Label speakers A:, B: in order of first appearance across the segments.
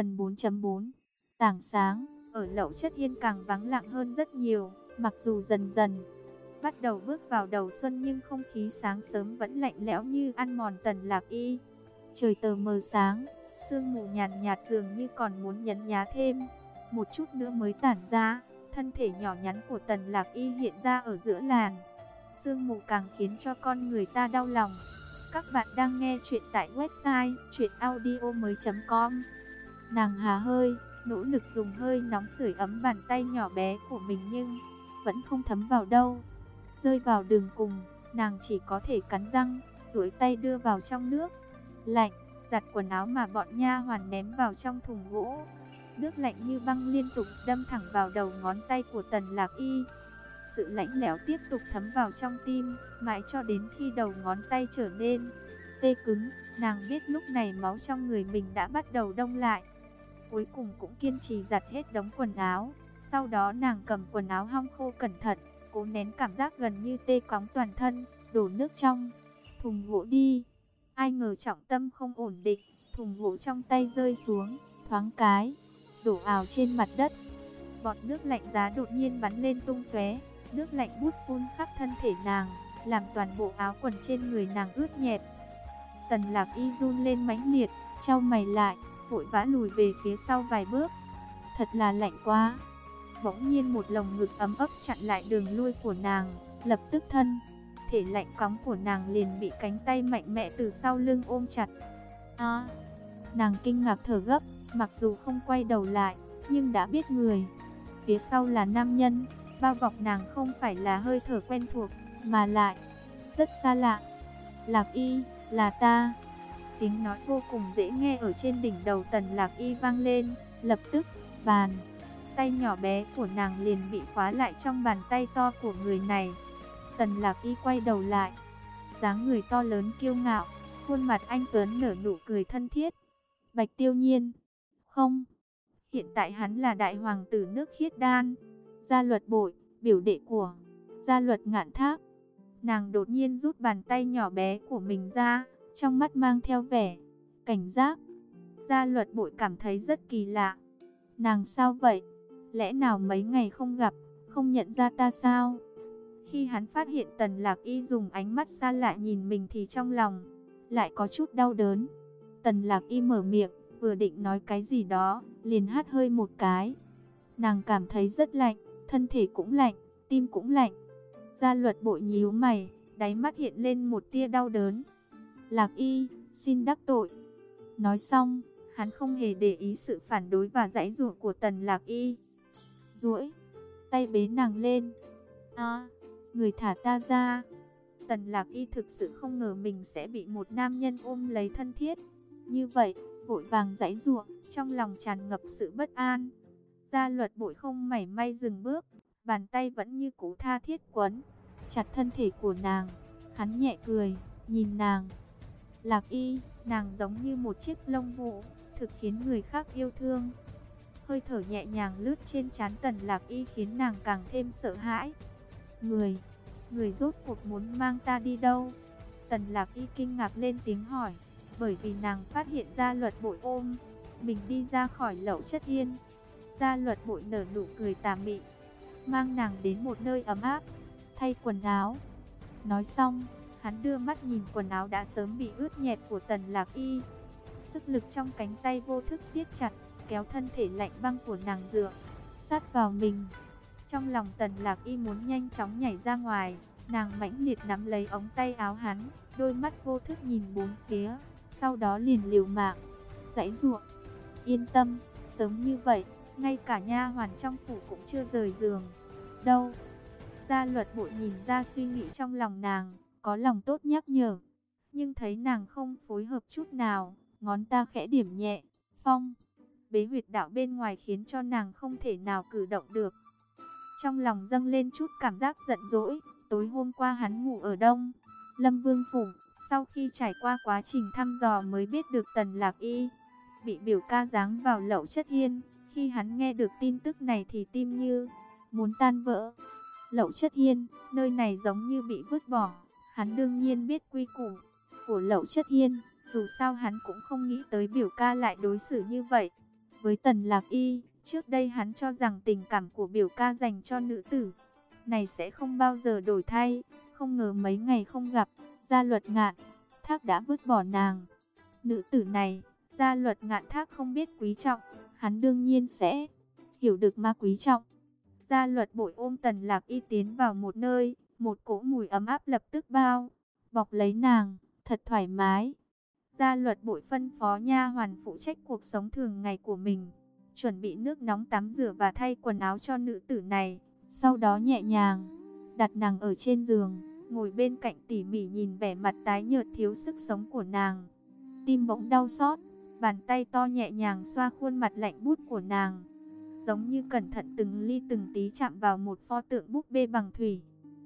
A: Phần 4.4 Tảng sáng, ở lậu chất yên càng vắng lặng hơn rất nhiều, mặc dù dần dần bắt đầu bước vào đầu xuân nhưng không khí sáng sớm vẫn lạnh lẽo như ăn mòn tần lạc y. Trời tờ mờ sáng, sương mù nhàn nhạt dường như còn muốn nhấn nhá thêm, một chút nữa mới tản ra, thân thể nhỏ nhắn của tần lạc y hiện ra ở giữa làn. Sương mù càng khiến cho con người ta đau lòng. Các bạn đang nghe chuyện tại website chuyenaudio.com Nàng hà hơi, nỗ lực dùng hơi nóng sưởi ấm bàn tay nhỏ bé của mình nhưng vẫn không thấm vào đâu. Rơi vào đường cùng, nàng chỉ có thể cắn răng, duỗi tay đưa vào trong nước. Lạnh, giặt quần áo mà bọn nha hoàn ném vào trong thùng gỗ. Nước lạnh như băng liên tục đâm thẳng vào đầu ngón tay của tần lạc y. Sự lạnh lẽo tiếp tục thấm vào trong tim, mãi cho đến khi đầu ngón tay trở nên tê cứng. Nàng biết lúc này máu trong người mình đã bắt đầu đông lại. Cuối cùng cũng kiên trì giặt hết đống quần áo. Sau đó nàng cầm quần áo hong khô cẩn thận, cố nén cảm giác gần như tê cóng toàn thân, đổ nước trong thùng gỗ đi. Ai ngờ trọng tâm không ổn định, thùng gỗ trong tay rơi xuống, thoáng cái, đổ ào trên mặt đất. Bọt nước lạnh giá đột nhiên bắn lên tung tóe, nước lạnh bút phun khắp thân thể nàng, làm toàn bộ áo quần trên người nàng ướt nhẹp. Tần lạc y run lên mãnh liệt, trao mày lại, vội vã lùi về phía sau vài bước. Thật là lạnh quá. Bỗng nhiên một lồng ngực ấm ấp chặn lại đường lui của nàng, lập tức thân. Thể lạnh cóng của nàng liền bị cánh tay mạnh mẽ từ sau lưng ôm chặt. À, nàng kinh ngạc thở gấp, mặc dù không quay đầu lại, nhưng đã biết người. Phía sau là nam nhân, bao bọc nàng không phải là hơi thở quen thuộc, mà lại rất xa lạ. Lạc y, là ta. Tiếng nói vô cùng dễ nghe ở trên đỉnh đầu tần lạc y vang lên, lập tức, bàn. Tay nhỏ bé của nàng liền bị khóa lại trong bàn tay to của người này. Tần lạc y quay đầu lại, dáng người to lớn kiêu ngạo, khuôn mặt anh Tuấn nở nụ cười thân thiết. Bạch tiêu nhiên, không, hiện tại hắn là đại hoàng tử nước khiết đan, gia luật bội, biểu đệ của gia luật ngạn thác. Nàng đột nhiên rút bàn tay nhỏ bé của mình ra, trong mắt mang theo vẻ cảnh giác. Gia luật bội cảm thấy rất kỳ lạ. Nàng sao vậy? Lẽ nào mấy ngày không gặp, không nhận ra ta sao? Khi hắn phát hiện tần lạc y dùng ánh mắt xa lạ nhìn mình thì trong lòng lại có chút đau đớn. Tần lạc y mở miệng, vừa định nói cái gì đó, liền hát hơi một cái. Nàng cảm thấy rất lạnh, thân thể cũng lạnh, tim cũng lạnh. Gia luật bội nhíu mày, đáy mắt hiện lên một tia đau đớn. Lạc y, xin đắc tội. Nói xong, hắn không hề để ý sự phản đối và dãy ruộng của tần lạc y. duỗi tay bế nàng lên. À, người thả ta ra. Tần lạc y thực sự không ngờ mình sẽ bị một nam nhân ôm lấy thân thiết. Như vậy, vội vàng dãy ruộng, trong lòng tràn ngập sự bất an. Gia luật bội không mảy may dừng bước, bàn tay vẫn như cú tha thiết quấn, chặt thân thể của nàng. Hắn nhẹ cười, nhìn nàng. Lạc y, nàng giống như một chiếc lông vũ, thực khiến người khác yêu thương. Hơi thở nhẹ nhàng lướt trên trán tần lạc y khiến nàng càng thêm sợ hãi. Người, người rốt cuộc muốn mang ta đi đâu? Tần lạc y kinh ngạc lên tiếng hỏi, bởi vì nàng phát hiện ra luật bội ôm. Mình đi ra khỏi lậu chất yên. Gia luật bội nở nụ cười tà mị, mang nàng đến một nơi ấm áp, thay quần áo. Nói xong, hắn đưa mắt nhìn quần áo đã sớm bị ướt nhẹp của tần lạc y. Sức lực trong cánh tay vô thức siết chặt, kéo thân thể lạnh băng của nàng dựa, sát vào mình. Trong lòng tần lạc y muốn nhanh chóng nhảy ra ngoài, nàng mãnh liệt nắm lấy ống tay áo hắn, đôi mắt vô thức nhìn bốn phía, sau đó liền liều mạng, dãy ruộng. Yên tâm, sớm như vậy, ngay cả nha hoàn trong phủ cũng chưa rời giường. Đâu? Gia luật bội nhìn ra suy nghĩ trong lòng nàng, có lòng tốt nhắc nhở. Nhưng thấy nàng không phối hợp chút nào, ngón ta khẽ điểm nhẹ, phong. Bế huyệt đạo bên ngoài khiến cho nàng không thể nào cử động được. Trong lòng dâng lên chút cảm giác giận dỗi, tối hôm qua hắn ngủ ở đông. Lâm Vương Phủ, sau khi trải qua quá trình thăm dò mới biết được Tần Lạc Y, bị biểu ca giáng vào lậu chất hiên. Khi hắn nghe được tin tức này thì tim như muốn tan vỡ. Lậu chất hiên, nơi này giống như bị vứt bỏ. Hắn đương nhiên biết quy củ của lậu chất yên dù sao hắn cũng không nghĩ tới biểu ca lại đối xử như vậy. Với Tần Lạc Y, trước đây hắn cho rằng tình cảm của biểu ca dành cho nữ tử này sẽ không bao giờ đổi thay, không ngờ mấy ngày không gặp, gia luật ngạn, thác đã vứt bỏ nàng. Nữ tử này, gia luật ngạn thác không biết quý trọng, hắn đương nhiên sẽ hiểu được ma quý trọng. Gia luật bội ôm tần lạc y tiến vào một nơi, một cỗ mùi ấm áp lập tức bao, bọc lấy nàng, thật thoải mái. Gia luật bội phân phó nha hoàn phụ trách cuộc sống thường ngày của mình, chuẩn bị nước nóng tắm rửa và thay quần áo cho nữ tử này. Sau đó nhẹ nhàng, đặt nàng ở trên giường, ngồi bên cạnh tỉ mỉ nhìn vẻ mặt tái nhợt thiếu sức sống của nàng. Tim bỗng đau xót, bàn tay to nhẹ nhàng xoa khuôn mặt lạnh bút của nàng. Giống như cẩn thận từng ly từng tí chạm vào một pho tượng búp bê bằng thủy.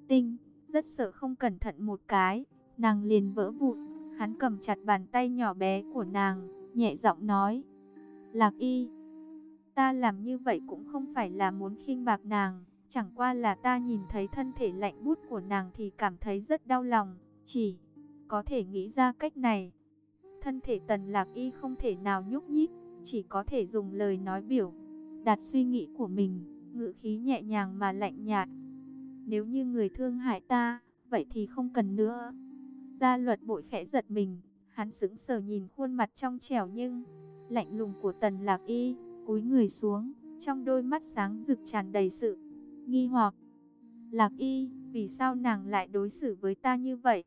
A: Tinh, rất sợ không cẩn thận một cái, nàng liền vỡ vụn. Hắn cầm chặt bàn tay nhỏ bé của nàng, nhẹ giọng nói. Lạc y, ta làm như vậy cũng không phải là muốn khinh bạc nàng. Chẳng qua là ta nhìn thấy thân thể lạnh bút của nàng thì cảm thấy rất đau lòng, chỉ có thể nghĩ ra cách này. Thân thể tần lạc y không thể nào nhúc nhích, chỉ có thể dùng lời nói biểu, đạt suy nghĩ của mình, ngữ khí nhẹ nhàng mà lạnh nhạt. Nếu như người thương hại ta, vậy thì không cần nữa. Gia luật bội khẽ giật mình, hắn sững sờ nhìn khuôn mặt trong trẻo nhưng lạnh lùng của tần lạc y, cúi người xuống, trong đôi mắt sáng rực tràn đầy sự nghi hoặc. Lạc y, vì sao nàng lại đối xử với ta như vậy?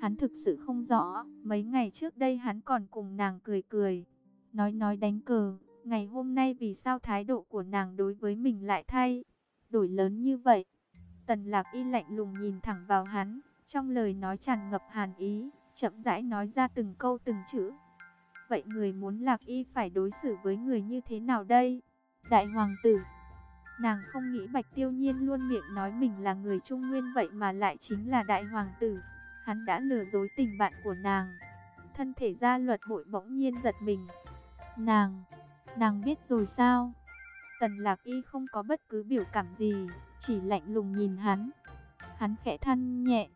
A: Hắn thực sự không rõ, mấy ngày trước đây hắn còn cùng nàng cười cười, nói nói đánh cờ, ngày hôm nay vì sao thái độ của nàng đối với mình lại thay, đổi lớn như vậy. Tần lạc y lạnh lùng nhìn thẳng vào hắn, trong lời nói tràn ngập hàn ý, chậm rãi nói ra từng câu từng chữ. Vậy người muốn lạc y phải đối xử với người như thế nào đây? Đại hoàng tử Nàng không nghĩ Bạch Tiêu Nhiên luôn miệng nói mình là người Trung Nguyên vậy mà lại chính là đại hoàng tử. Hắn đã lừa dối tình bạn của nàng. Thân thể gia luật bội bỗng nhiên giật mình. Nàng, nàng biết rồi sao? Tần Lạc Y không có bất cứ biểu cảm gì, chỉ lạnh lùng nhìn hắn. Hắn khẽ than nhẹ.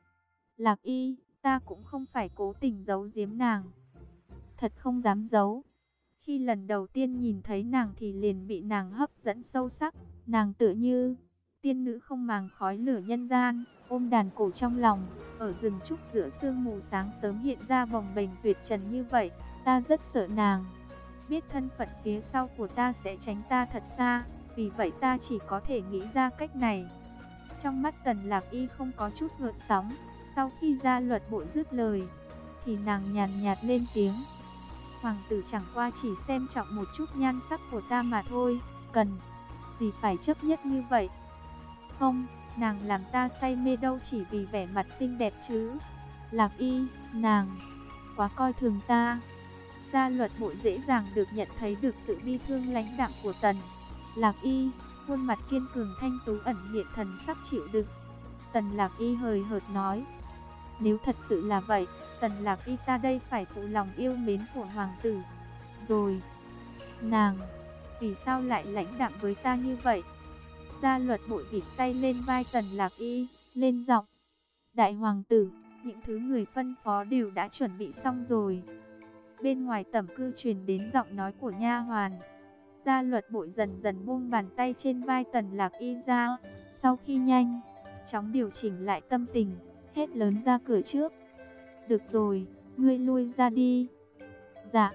A: Lạc Y, ta cũng không phải cố tình giấu giếm nàng. Thật không dám giấu. Khi lần đầu tiên nhìn thấy nàng thì liền bị nàng hấp dẫn sâu sắc. Nàng tự như tiên nữ không màng khói lửa nhân gian, ôm đàn cổ trong lòng, ở rừng trúc giữa sương mù sáng sớm hiện ra vòng bềnh tuyệt trần như vậy, ta rất sợ nàng. Biết thân phận phía sau của ta sẽ tránh ta thật xa, vì vậy ta chỉ có thể nghĩ ra cách này. Trong mắt tần lạc y không có chút ngợn sóng, sau khi ra luật bộ dứt lời, thì nàng nhàn nhạt lên tiếng. Hoàng tử chẳng qua chỉ xem trọng một chút nhan sắc của ta mà thôi, cần gì phải chấp nhất như vậy. Không, nàng làm ta say mê đâu chỉ vì vẻ mặt xinh đẹp chứ. Lạc y, nàng, quá coi thường ta. Gia luật bội dễ dàng được nhận thấy được sự bi thương lãnh đạm của tần. Lạc y, khuôn mặt kiên cường thanh tú ẩn hiện thần sắc chịu đựng. Tần lạc y hời hợt nói. Nếu thật sự là vậy, tần lạc y ta đây phải phụ lòng yêu mến của hoàng tử. Rồi, nàng vì sao lại lãnh đạm với ta như vậy? Gia luật bội vịt tay lên vai tần lạc y, lên giọng. Đại hoàng tử, những thứ người phân phó đều đã chuẩn bị xong rồi. Bên ngoài tẩm cư truyền đến giọng nói của nha hoàn. Gia luật bội dần dần buông bàn tay trên vai tần lạc y ra. Sau khi nhanh, chóng điều chỉnh lại tâm tình, hết lớn ra cửa trước. Được rồi, ngươi lui ra đi. Dạ,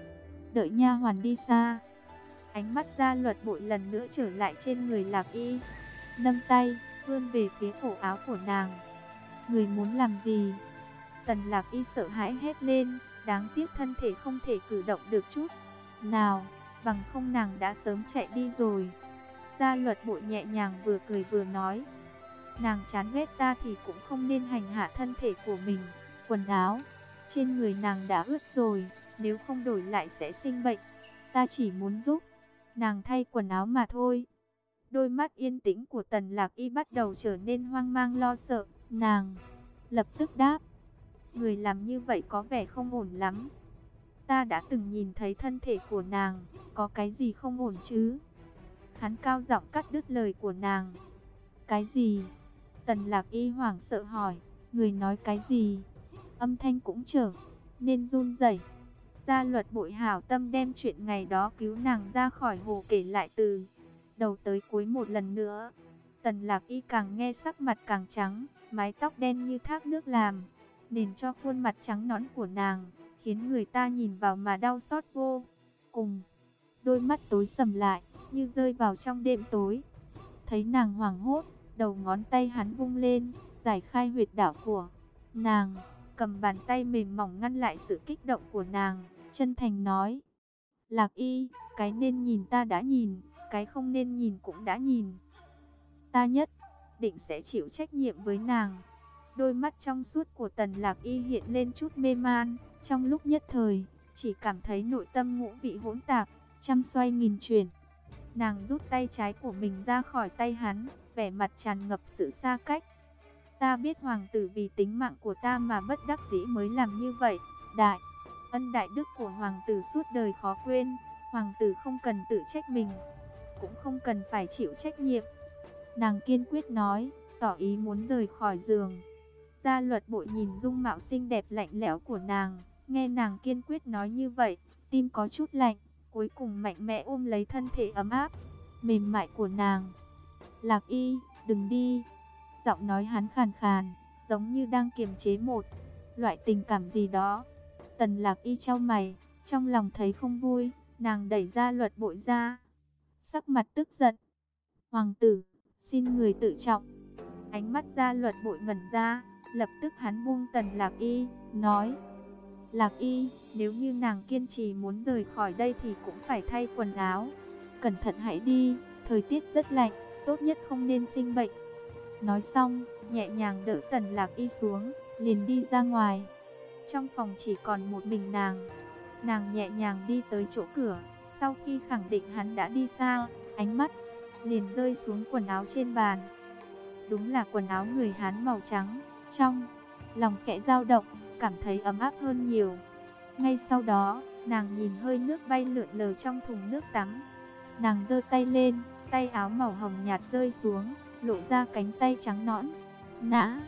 A: đợi nha hoàn đi xa. Ánh mắt gia luật bội lần nữa trở lại trên người lạc y. Nâng tay, vươn về phía cổ áo của nàng. Người muốn làm gì? Tần lạc y sợ hãi hét lên, đáng tiếc thân thể không thể cử động được chút. Nào, bằng không nàng đã sớm chạy đi rồi. Gia luật bội nhẹ nhàng vừa cười vừa nói. Nàng chán ghét ta thì cũng không nên hành hạ thân thể của mình. Quần áo, trên người nàng đã ướt rồi, nếu không đổi lại sẽ sinh bệnh. Ta chỉ muốn giúp nàng thay quần áo mà thôi. Đôi mắt yên tĩnh của tần lạc y bắt đầu trở nên hoang mang lo sợ, nàng lập tức đáp. Người làm như vậy có vẻ không ổn lắm. Ta đã từng nhìn thấy thân thể của nàng, có cái gì không ổn chứ? Hắn cao giọng cắt đứt lời của nàng. Cái gì? Tần lạc y hoảng sợ hỏi, người nói cái gì? Âm thanh cũng trở, nên run rẩy Gia luật bội hảo tâm đem chuyện ngày đó cứu nàng ra khỏi hồ kể lại từ đầu tới cuối một lần nữa. Tần lạc y càng nghe sắc mặt càng trắng, mái tóc đen như thác nước làm, nền cho khuôn mặt trắng nõn của nàng, khiến người ta nhìn vào mà đau xót vô cùng. Đôi mắt tối sầm lại, như rơi vào trong đêm tối. Thấy nàng hoảng hốt, đầu ngón tay hắn vung lên, giải khai huyệt đạo của nàng, cầm bàn tay mềm mỏng ngăn lại sự kích động của nàng, chân thành nói. Lạc y, cái nên nhìn ta đã nhìn, cái không nên nhìn cũng đã nhìn. Ta nhất định sẽ chịu trách nhiệm với nàng. Đôi mắt trong suốt của tần lạc y hiện lên chút mê man, trong lúc nhất thời, chỉ cảm thấy nội tâm ngũ vị hỗn tạp, trăm xoay nghìn chuyển. Nàng rút tay trái của mình ra khỏi tay hắn, vẻ mặt tràn ngập sự xa cách. Ta biết hoàng tử vì tính mạng của ta mà bất đắc dĩ mới làm như vậy. Đại, ân đại đức của hoàng tử suốt đời khó quên. Hoàng tử không cần tự trách mình, cũng không cần phải chịu trách nhiệm. Nàng kiên quyết nói, tỏ ý muốn rời khỏi giường. Gia luật bội nhìn dung mạo xinh đẹp lạnh lẽo của nàng, nghe nàng kiên quyết nói như vậy, tim có chút lạnh, cuối cùng mạnh mẽ ôm lấy thân thể ấm áp, mềm mại của nàng. Lạc y, đừng đi. Giọng nói hắn khàn khàn, giống như đang kiềm chế một loại tình cảm gì đó. Tần lạc y trao mày, trong lòng thấy không vui, nàng đẩy ra luật bội ra. Sắc mặt tức giận. Hoàng tử, xin người tự trọng. Ánh mắt ra luật bội ngẩn ra, lập tức hắn buông tần lạc y, nói. Lạc y, nếu như nàng kiên trì muốn rời khỏi đây thì cũng phải thay quần áo. Cẩn thận hãy đi, thời tiết rất lạnh, tốt nhất không nên sinh bệnh. Nói xong, nhẹ nhàng đỡ tần lạc y xuống, liền đi ra ngoài. Trong phòng chỉ còn một mình nàng. Nàng nhẹ nhàng đi tới chỗ cửa, sau khi khẳng định hắn đã đi xa, ánh mắt liền rơi xuống quần áo trên bàn. Đúng là quần áo người Hán màu trắng, trong lòng khẽ dao động, cảm thấy ấm áp hơn nhiều. Ngay sau đó, nàng nhìn hơi nước bay lượn lờ trong thùng nước tắm. Nàng giơ tay lên, tay áo màu hồng nhạt rơi xuống, lộ ra cánh tay trắng nõn, nã.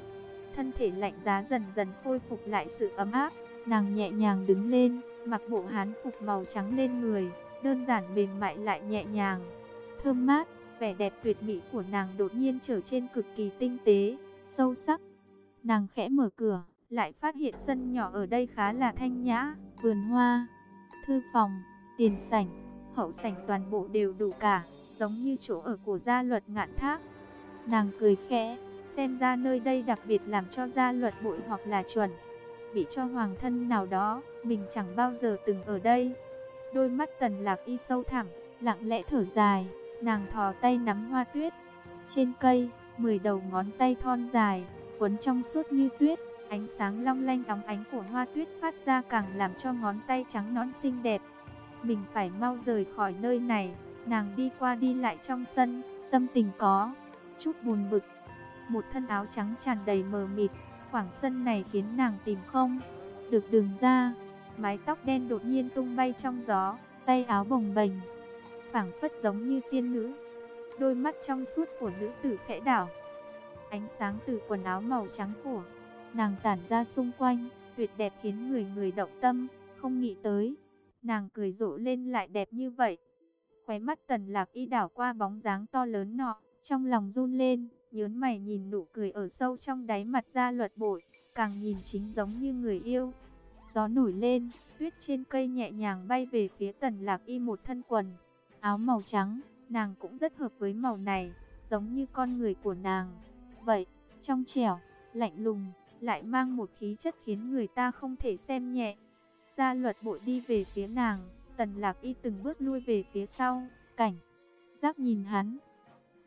A: Thân thể lạnh giá dần dần khôi phục lại sự ấm áp, nàng nhẹ nhàng đứng lên, mặc bộ hán phục màu trắng lên người, đơn giản mềm mại lại nhẹ nhàng, thơm mát, vẻ đẹp tuyệt mỹ của nàng đột nhiên trở trên cực kỳ tinh tế, sâu sắc. Nàng khẽ mở cửa, lại phát hiện sân nhỏ ở đây khá là thanh nhã, vườn hoa, thư phòng, tiền sảnh, hậu sảnh toàn bộ đều đủ cả, giống như chỗ ở của gia luật ngạn thác. Nàng cười khẽ, xem ra nơi đây đặc biệt làm cho gia luật bội hoặc là chuẩn, bị cho hoàng thân nào đó, mình chẳng bao giờ từng ở đây. Đôi mắt tần lạc y sâu thẳm, lặng lẽ thở dài, nàng thò tay nắm hoa tuyết. Trên cây, 10 đầu ngón tay thon dài, quấn trong suốt như tuyết, ánh sáng long lanh óng ánh của hoa tuyết phát ra càng làm cho ngón tay trắng nõn xinh đẹp. Mình phải mau rời khỏi nơi này, nàng đi qua đi lại trong sân, tâm tình có chút buồn bực. Một thân áo trắng tràn đầy mờ mịt, khoảng sân này khiến nàng tìm không được đường ra. Mái tóc đen đột nhiên tung bay trong gió, tay áo bồng bềnh, phảng phất giống như tiên nữ. Đôi mắt trong suốt của nữ tử khẽ đảo. Ánh sáng từ quần áo màu trắng của nàng tản ra xung quanh, tuyệt đẹp khiến người người động tâm, không nghĩ tới. Nàng cười rộ lên lại đẹp như vậy. Khóe mắt tần lạc y đảo qua bóng dáng to lớn nọ, trong lòng run lên, nhớn mày nhìn nụ cười ở sâu trong đáy mặt ra luật bội, càng nhìn chính giống như người yêu. Gió nổi lên, tuyết trên cây nhẹ nhàng bay về phía tần lạc y một thân quần. Áo màu trắng, nàng cũng rất hợp với màu này, giống như con người của nàng. Vậy, trong trẻo, lạnh lùng, lại mang một khí chất khiến người ta không thể xem nhẹ. Gia luật bội đi về phía nàng, tần lạc y từng bước lui về phía sau, cảnh. Giác nhìn hắn,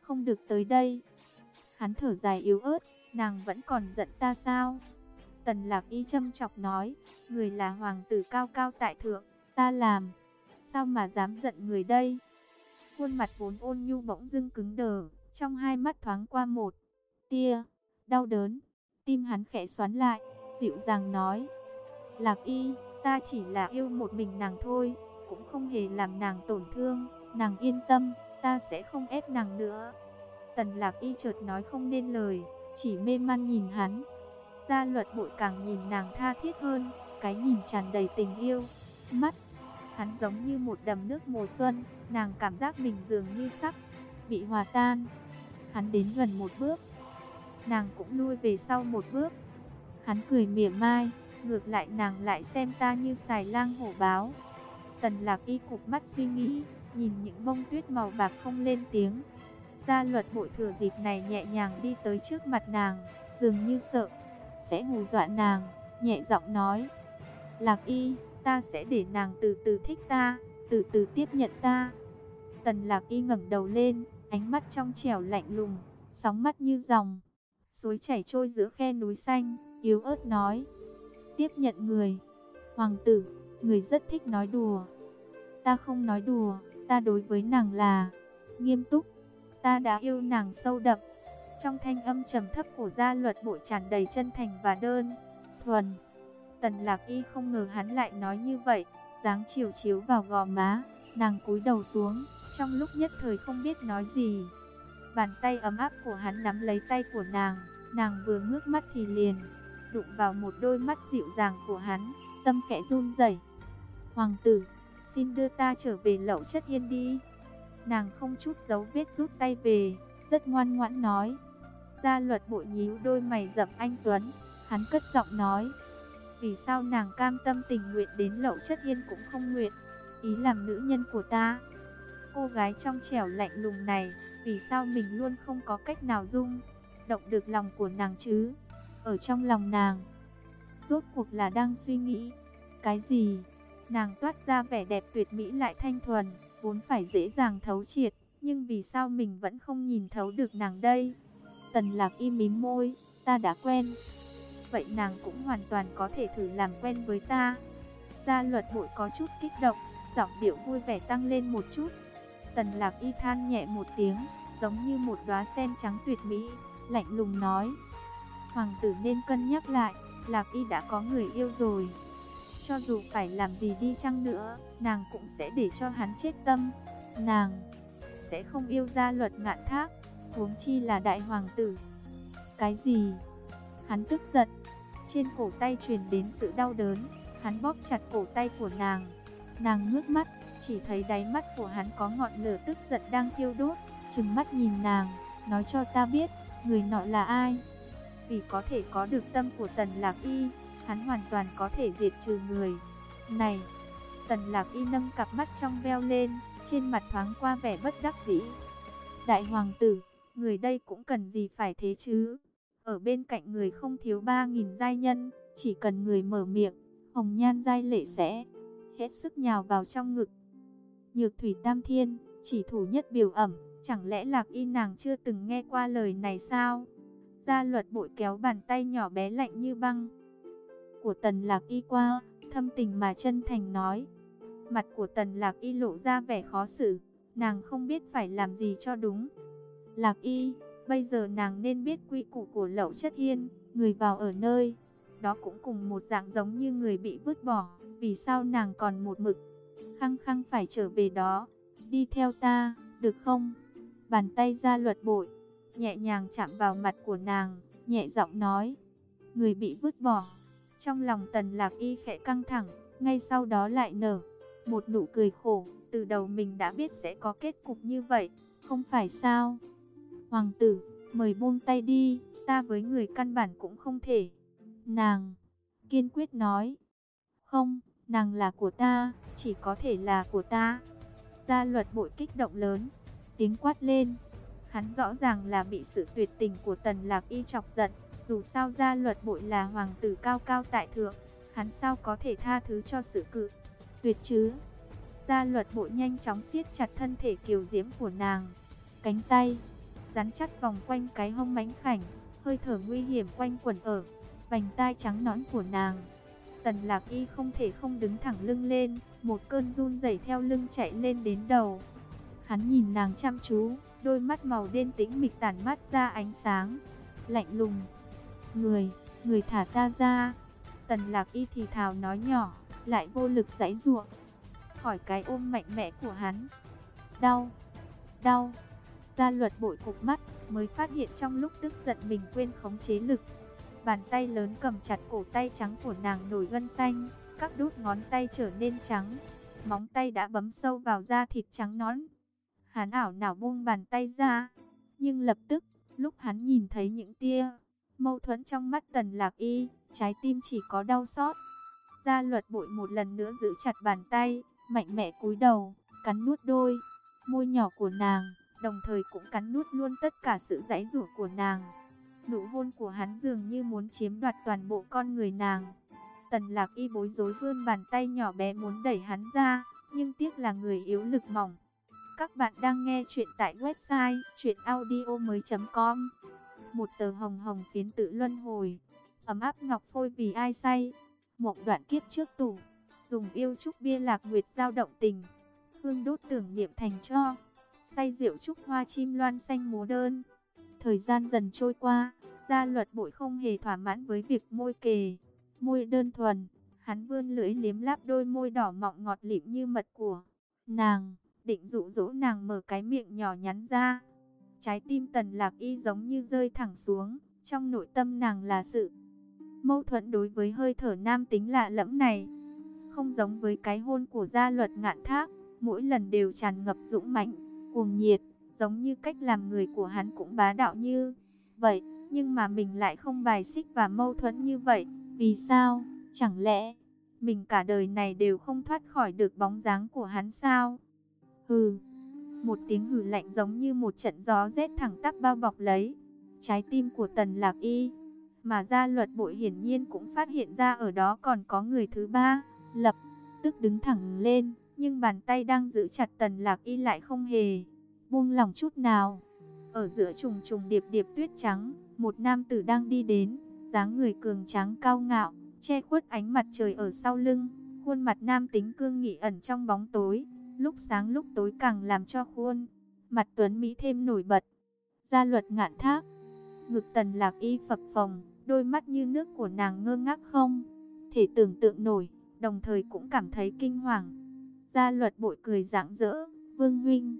A: không được tới đây. Hắn thở dài yếu ớt, nàng vẫn còn giận ta sao? Tần lạc y châm chọc nói, người là hoàng tử cao cao tại thượng, ta làm, sao mà dám giận người đây? Khuôn mặt vốn ôn nhu bỗng dưng cứng đờ, trong hai mắt thoáng qua một tia, đau đớn, tim hắn khẽ xoắn lại, dịu dàng nói, lạc y, ta chỉ là yêu một mình nàng thôi, cũng không hề làm nàng tổn thương, nàng yên tâm, ta sẽ không ép nàng nữa. Tần lạc y chợt nói không nên lời, chỉ mê man nhìn hắn. Gia luật bội càng nhìn nàng tha thiết hơn, cái nhìn tràn đầy tình yêu. mắt. Hắn giống như một đầm nước mùa xuân, nàng cảm giác mình dường như sắp bị hòa tan. Hắn đến gần một bước, nàng cũng lui về sau một bước. Hắn cười mỉa mai, ngược lại nàng lại xem ta như xài lang hổ báo. Tần lạc y cục mắt suy nghĩ, nhìn những bông tuyết màu bạc không lên tiếng. Gia luật bội thừa dịp này nhẹ nhàng đi tới trước mặt nàng, dường như sợ, sẽ hù dọa nàng, nhẹ giọng nói. Lạc y, ta sẽ để nàng từ từ thích ta, từ từ tiếp nhận ta. Tần lạc y ngẩng đầu lên, ánh mắt trong trẻo lạnh lùng, sóng mắt như dòng. Suối chảy trôi giữa khe núi xanh, yếu ớt nói. Tiếp nhận người. Hoàng tử, người rất thích nói đùa. Ta không nói đùa, ta đối với nàng là nghiêm túc. Ta đã yêu nàng sâu đậm. Trong thanh âm trầm thấp của gia luật bộ tràn đầy chân thành và đơn, thuần. Tần lạc y không ngờ hắn lại nói như vậy, dáng chiều chiếu vào gò má, nàng cúi đầu xuống, trong lúc nhất thời không biết nói gì. Bàn tay ấm áp của hắn nắm lấy tay của nàng, nàng vừa ngước mắt thì liền, đụng vào một đôi mắt dịu dàng của hắn, tâm khẽ run rẩy. Hoàng tử, xin đưa ta trở về lậu chất hiên đi. Nàng không chút dấu vết rút tay về, rất ngoan ngoãn nói. Gia luật bội nhíu đôi mày rậm anh Tuấn, hắn cất giọng nói. Vì sao nàng cam tâm tình nguyện đến lậu chất hiên cũng không nguyện, ý làm nữ nhân của ta. Cô gái trong trẻo lạnh lùng này, vì sao mình luôn không có cách nào dung, động được lòng của nàng chứ? Ở trong lòng nàng, rốt cuộc là đang suy nghĩ, cái gì? Nàng toát ra vẻ đẹp tuyệt mỹ lại thanh thuần, vốn phải dễ dàng thấu triệt, nhưng vì sao mình vẫn không nhìn thấu được nàng đây? Tần lạc im mím môi, ta đã quen. Vậy nàng cũng hoàn toàn có thể thử làm quen với ta. Gia luật bội có chút kích động, giọng điệu vui vẻ tăng lên một chút. Tần lạc y than nhẹ một tiếng, giống như một đóa sen trắng tuyệt mỹ, lạnh lùng nói. Hoàng tử nên cân nhắc lại, lạc y đã có người yêu rồi. Cho dù phải làm gì đi chăng nữa, nàng cũng sẽ để cho hắn chết tâm. Nàng sẽ không yêu gia luật ngạn thác, huống chi là đại hoàng tử. Cái gì? Hắn tức giận, trên cổ tay truyền đến sự đau đớn, hắn bóp chặt cổ tay của nàng. Nàng ngước mắt, chỉ thấy đáy mắt của hắn có ngọn lửa tức giận đang thiêu đốt, trừng mắt nhìn nàng, nói cho ta biết, người nọ là ai. Vì có thể có được tâm của Tần Lạc Y, hắn hoàn toàn có thể diệt trừ người. Này, Tần Lạc Y nâng cặp mắt trong veo lên, trên mặt thoáng qua vẻ bất đắc dĩ. Đại hoàng tử, người đây cũng cần gì phải thế chứ? Ở bên cạnh người không thiếu ba nghìn giai nhân, chỉ cần người mở miệng, hồng nhan giai lệ sẽ hết sức nhào vào trong ngực. Nhược thủy tam thiên, chỉ thủ nhất biểu ẩm, chẳng lẽ lạc y nàng chưa từng nghe qua lời này sao? Gia luật bội kéo bàn tay nhỏ bé lạnh như băng. Của tần lạc y qua, thâm tình mà chân thành nói. Mặt của tần lạc y lộ ra vẻ khó xử, nàng không biết phải làm gì cho đúng. Lạc y, bây giờ nàng nên biết quy củ của lậu chất hiên, người vào ở nơi. Đó cũng cùng một dạng giống như người bị vứt bỏ, vì sao nàng còn một mực. Khăng khăng phải trở về đó, đi theo ta, được không? Bàn tay ra luật bội, nhẹ nhàng chạm vào mặt của nàng, nhẹ giọng nói. Người bị vứt bỏ. Trong lòng tần lạc y khẽ căng thẳng, ngay sau đó lại nở. Một nụ cười khổ, từ đầu mình đã biết sẽ có kết cục như vậy, không phải sao? Hoàng tử, mời buông tay đi, ta với người căn bản cũng không thể. Nàng, kiên quyết nói. Không, nàng là của ta, chỉ có thể là của ta. Gia luật bội kích động lớn, tiếng quát lên. Hắn rõ ràng là bị sự tuyệt tình của tần lạc y chọc giận. Dù sao gia luật bội là hoàng tử cao cao tại thượng, hắn sao có thể tha thứ cho sự cự. Tuyệt chứ. Gia luật bội nhanh chóng siết chặt thân thể kiều diễm của nàng. Cánh tay, rắn chắc vòng quanh cái hông mánh khảnh, hơi thở nguy hiểm quanh quẩn ở, vành tai trắng nõn của nàng. Tần lạc y không thể không đứng thẳng lưng lên, một cơn run rẩy theo lưng chạy lên đến đầu. Hắn nhìn nàng chăm chú, đôi mắt màu đen tĩnh mịch tản mắt ra ánh sáng, lạnh lùng. Người, người thả ta ra. Tần lạc y thì thào nói nhỏ, lại vô lực giãy giụa Khỏi cái ôm mạnh mẽ của hắn. Đau, đau. Gia luật bội cục mắt, mới phát hiện trong lúc tức giận mình quên khống chế lực. Bàn tay lớn cầm chặt cổ tay trắng của nàng nổi gân xanh, các đốt ngón tay trở nên trắng, móng tay đã bấm sâu vào da thịt trắng nõn. Hắn ảo nào buông bàn tay ra, nhưng lập tức, lúc hắn nhìn thấy những tia mâu thuẫn trong mắt Tần Lạc Y, trái tim chỉ có đau xót. Gia luật bội một lần nữa giữ chặt bàn tay, mạnh mẽ cúi đầu, cắn nuốt đôi môi nhỏ của nàng, đồng thời cũng cắn nuốt luôn tất cả sự giãy giụa của nàng. Nụ hôn của hắn dường như muốn chiếm đoạt toàn bộ con người nàng. Tần lạc y bối rối vươn bàn tay nhỏ bé muốn đẩy hắn ra, nhưng tiếc là người yếu lực mỏng. Các bạn đang nghe chuyện tại website chuyenaudio.com Một tờ hồng hồng phiến tự luân hồi, ấm áp ngọc phôi vì ai say, một đoạn kiếp trước tủ, dùng yêu trúc bia lạc nguyệt giao động tình, hương đốt tưởng niệm thành cho, say rượu trúc hoa chim loan xanh múa đơn. Thời gian dần trôi qua, gia luật bội không hề thỏa mãn với việc môi kề, môi đơn thuần, hắn vươn lưỡi liếm láp đôi môi đỏ mọng ngọt lịm như mật của nàng, định dụ dỗ nàng mở cái miệng nhỏ nhắn ra. Trái tim tần lạc y giống như rơi thẳng xuống, trong nội tâm nàng là sự mâu thuẫn đối với hơi thở nam tính lạ lẫm này. Không giống với cái hôn của gia luật ngạn thác, mỗi lần đều tràn ngập dũng mãnh, cuồng nhiệt, giống như cách làm người của hắn cũng bá đạo như vậy, nhưng mà mình lại không bài xích và mâu thuẫn như vậy. Vì sao? Chẳng lẽ mình cả đời này đều không thoát khỏi được bóng dáng của hắn sao? Hừ. Một tiếng hừ lạnh giống như một trận gió rét thẳng tắp bao bọc lấy trái tim của Tần Lạc Y. Mà gia luật bội hiển nhiên cũng phát hiện ra ở đó còn có người thứ ba, lập tức đứng thẳng lên, nhưng bàn tay đang giữ chặt Tần Lạc Y lại không hề buông lỏng chút nào. Ở giữa trùng trùng điệp điệp tuyết trắng, một nam tử đang đi đến, dáng người cường tráng cao ngạo, che khuất ánh mặt trời ở sau lưng, khuôn mặt nam tính cương nghị ẩn trong bóng tối, lúc sáng lúc tối càng làm cho khuôn mặt tuấn mỹ thêm nổi bật. Gia luật ngạn thác, ngực Tần Lạc Y phập phồng, đôi mắt như nước của nàng ngơ ngác không thể tưởng tượng nổi, đồng thời cũng cảm thấy kinh hoàng. Gia luật bội cười rạng rỡ, vương huynh.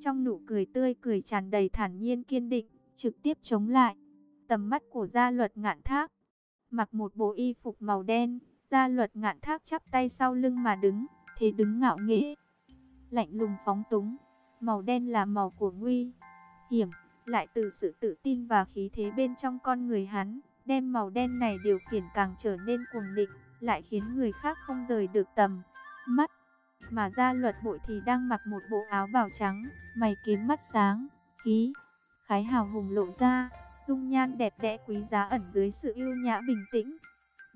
A: Trong nụ cười tươi cười tràn đầy thản nhiên kiên định, trực tiếp chống lại. Tầm mắt của gia luật ngạn thác. Mặc một bộ y phục màu đen, gia luật ngạn thác chắp tay sau lưng mà đứng, thế đứng ngạo nghễ. Lạnh lùng phóng túng, màu đen là màu của nguy, hiểm, lại từ sự tự tin và khí thế bên trong con người hắn, đem màu đen này điều khiển càng trở nên cuồng định, lại khiến người khác không rời được tầm mắt. Mà gia luật bội thì đang mặc một bộ áo bào trắng, mày kiếm mắt sáng, khí, khái hào hùng lộ ra, dung nhan đẹp đẽ quý giá ẩn dưới sự yêu nhã bình tĩnh.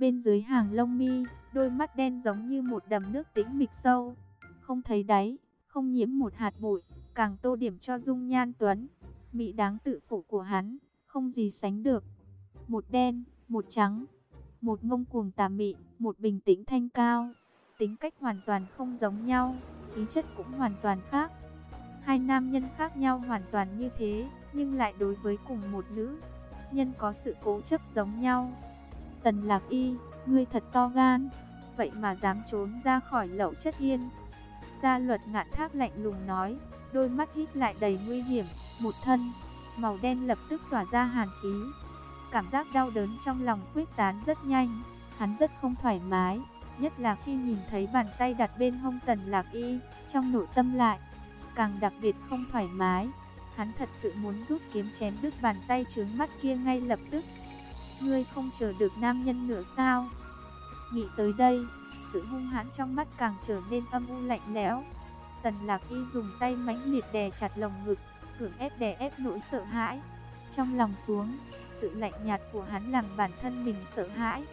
A: Bên dưới hàng lông mi, đôi mắt đen giống như một đầm nước tĩnh mịch sâu, không thấy đáy, không nhiễm một hạt bụi, càng tô điểm cho dung nhan tuấn, mỹ đáng tự phụ của hắn, không gì sánh được. Một đen, một trắng, một ngông cuồng tà mị, một bình tĩnh thanh cao tính cách hoàn toàn không giống nhau, khí chất cũng hoàn toàn khác. Hai nam nhân khác nhau hoàn toàn như thế, nhưng lại đối với cùng một nữ nhân có sự cố chấp giống nhau. Tần Lạc Y, ngươi thật to gan, vậy mà dám trốn ra khỏi lậu chất yên Gia luật ngạn thác lạnh lùng nói, đôi mắt hít lại đầy nguy hiểm, một thân, màu đen lập tức tỏa ra hàn khí. Cảm giác đau đớn trong lòng quyết tán rất nhanh, hắn rất không thoải mái nhất là khi nhìn thấy bàn tay đặt bên hông tần lạc y, trong nội tâm lại, càng đặc biệt không thoải mái. Hắn thật sự muốn rút kiếm chém đứt bàn tay trướng mắt kia ngay lập tức. Ngươi không chờ được nam nhân nữa sao? Nghĩ tới đây, sự hung hãn trong mắt càng trở nên âm u lạnh lẽo. Tần lạc y dùng tay mãnh liệt đè chặt lồng ngực, cưỡng ép đè ép nỗi sợ hãi. Trong lòng xuống, sự lạnh nhạt của hắn làm bản thân mình sợ hãi.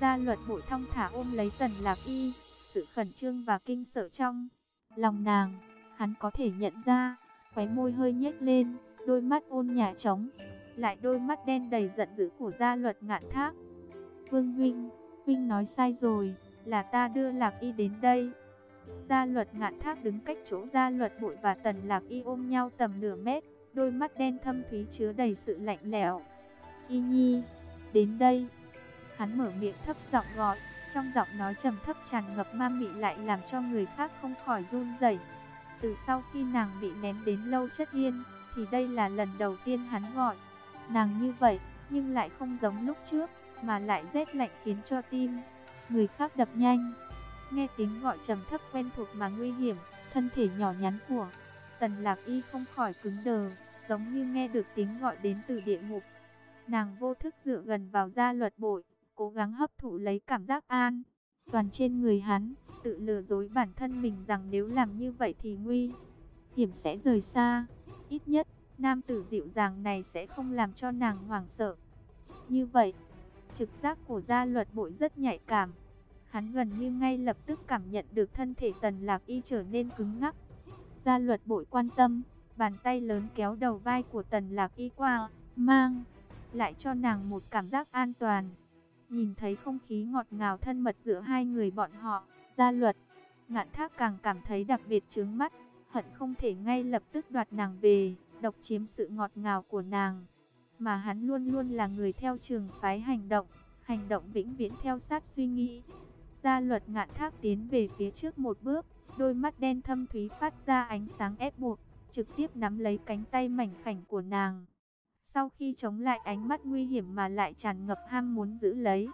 A: Gia luật bội thong thả ôm lấy tần lạc y, sự khẩn trương và kinh sợ trong. Lòng nàng, hắn có thể nhận ra, khóe môi hơi nhếch lên, đôi mắt ôn nhà trống, lại đôi mắt đen đầy giận dữ của gia luật ngạn thác. Vương Huynh, Huynh nói sai rồi, là ta đưa lạc y đến đây. Gia luật ngạn thác đứng cách chỗ gia luật bội và tần lạc y ôm nhau tầm nửa mét, đôi mắt đen thâm thúy chứa đầy sự lạnh lẽo. Y nhi, đến đây. Hắn mở miệng thấp giọng gọi, trong giọng nói trầm thấp tràn ngập ma mị lại làm cho người khác không khỏi run rẩy. Từ sau khi nàng bị ném đến lâu chất yên, thì đây là lần đầu tiên hắn gọi. Nàng như vậy, nhưng lại không giống lúc trước, mà lại rét lạnh khiến cho tim. người khác đập nhanh. Nghe tiếng gọi trầm thấp quen thuộc mà nguy hiểm, thân thể nhỏ nhắn của Tần Lạc Y không khỏi cứng đờ, giống như nghe được tiếng gọi đến từ địa ngục. Nàng vô thức dựa gần vào gia luật bội, cố gắng hấp thụ lấy cảm giác an toàn trên người hắn, tự lừa dối bản thân mình rằng nếu làm như vậy thì nguy hiểm sẽ rời xa. Ít nhất, nam tử dịu dàng này sẽ không làm cho nàng hoảng sợ. Như vậy, trực giác của gia luật bội rất nhạy cảm. Hắn gần như ngay lập tức cảm nhận được thân thể tần lạc y trở nên cứng ngắc. Gia luật bội quan tâm, bàn tay lớn kéo đầu vai của tần lạc y qua, mang lại cho nàng một cảm giác an toàn. Nhìn thấy không khí ngọt ngào thân mật giữa hai người bọn họ, gia luật, ngạn thác càng cảm thấy đặc biệt chướng mắt, hận không thể ngay lập tức đoạt nàng về, độc chiếm sự ngọt ngào của nàng. Mà hắn luôn luôn là người theo trường phái hành động, hành động vĩnh viễn theo sát suy nghĩ. Gia luật ngạn thác tiến về phía trước một bước, đôi mắt đen thâm thúy phát ra ánh sáng ép buộc, trực tiếp nắm lấy cánh tay mảnh khảnh của nàng. Sau khi chống lại ánh mắt nguy hiểm mà lại tràn ngập ham muốn giữ lấy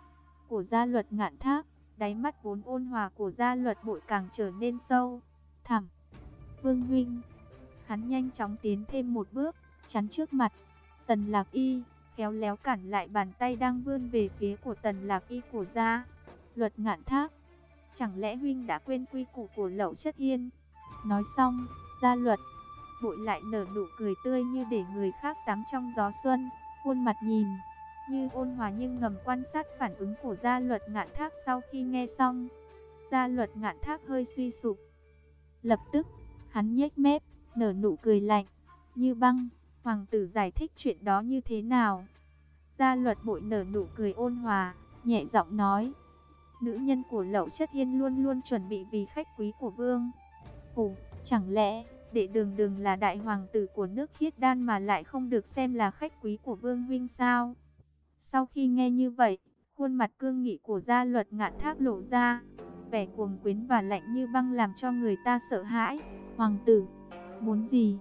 A: của gia luật ngạn thác, đáy mắt vốn ôn hòa của gia luật bội càng trở nên sâu, thẳm. Vương Huynh, hắn nhanh chóng tiến thêm một bước, chắn trước mặt. Tần Lạc Y, khéo léo cản lại bàn tay đang vươn về phía của Tần Lạc Y của gia luật ngạn thác. Chẳng lẽ Huynh đã quên quy củ của lẩu chất yên? Nói xong, gia luật bội lại nở nụ cười tươi như để người khác tắm trong gió xuân, khuôn mặt nhìn như ôn hòa nhưng ngầm quan sát phản ứng của gia luật ngạn thác sau khi nghe xong. Gia luật ngạn thác hơi suy sụp. Lập tức, hắn nhếch mép, nở nụ cười lạnh, như băng. Hoàng tử giải thích chuyện đó như thế nào? Gia luật bội nở nụ cười ôn hòa, nhẹ giọng nói. Nữ nhân của lậu chất hiên luôn luôn chuẩn bị vì khách quý của vương. Phủ, chẳng lẽ đệ đường đường là đại hoàng tử của nước khiết đan mà lại không được xem là khách quý của vương huynh sao? Sau khi nghe như vậy, khuôn mặt cương nghị của gia luật ngạn thác lộ ra, vẻ cuồng quyến và lạnh như băng làm cho người ta sợ hãi. Hoàng tử, muốn gì?